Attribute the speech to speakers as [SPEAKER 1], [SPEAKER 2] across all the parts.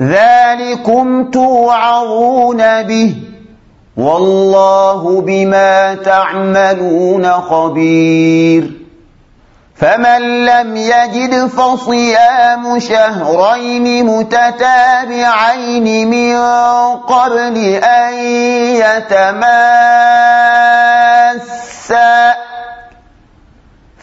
[SPEAKER 1] ذلكم توعظون به والله بما تعملون خبير فمن لم يجد فصيام شهرين متتابعين من قبل أن يتماسا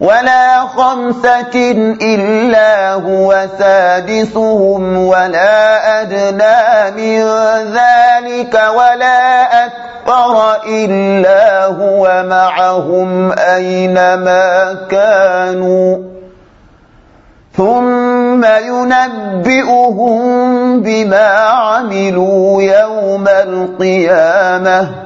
[SPEAKER 1] ولا خمسة إلا هو سادسهم ولا أدنى من ذلك ولا أكثر إلا هو معهم أينما كانوا. ثم ينبئهم بما عملوا يوم القيامة.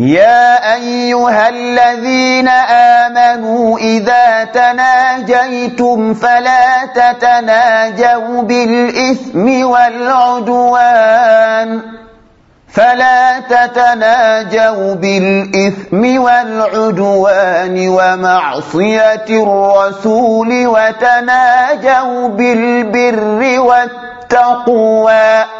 [SPEAKER 1] يا أيها الذين آمنوا إذا تناجيتم فلا تتناجوا بالإثم والعدوان. فلا تتناجوا بالإثم والعدوان ومعصية الرسول وتناجوا بالبر والتقوى.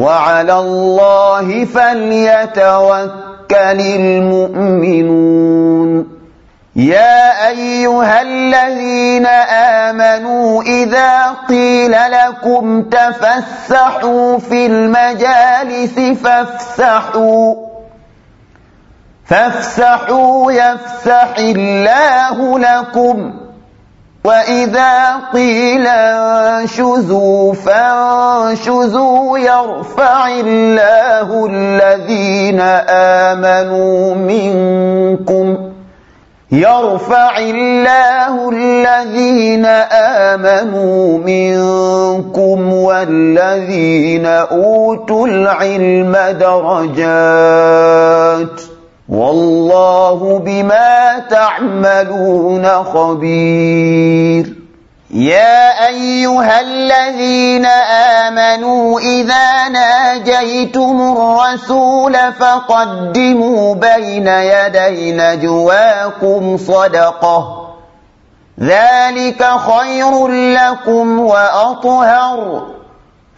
[SPEAKER 1] وعلى الله فليتوكل المؤمنون. يا أيها الذين آمنوا إذا قيل لكم تفسحوا في المجالس فافسحوا. فافسحوا يفسح الله لكم. وإذا قيل انشزوا فانشزوا يرفع الله الذين آمنوا منكم يرفع الله الذين آمنوا منكم والذين أوتوا العلم درجات والله بما تعملون خبير. يا أيها الذين آمنوا إذا ناجيتم الرسول فقدموا بين يدي نجواكم صدقة. ذلك خير لكم وأطهر.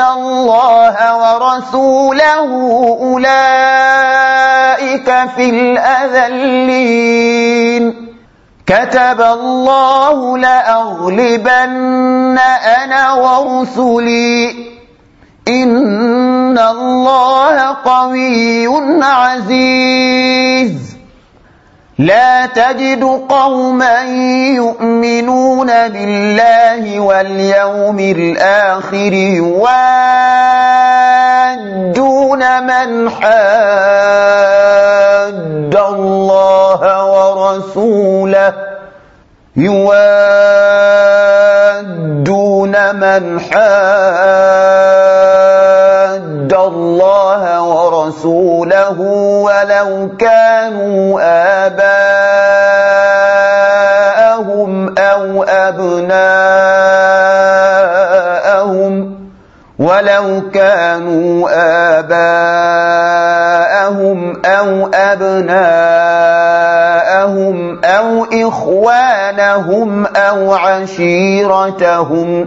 [SPEAKER 1] الله ورسوله أولئك في الأذلين كتب الله لأغلبن أنا ورسلي إن الله قوي عزيز لا تجد قوما يؤمنون بالله واليوم الآخر يوادون من حاد الله ورسوله يوادون من حاد الله ورسوله ولو كانوا آباءهم أو أبناءهم ولو كانوا آباءهم أو أبناءهم أو إخوانهم أو عشيرتهم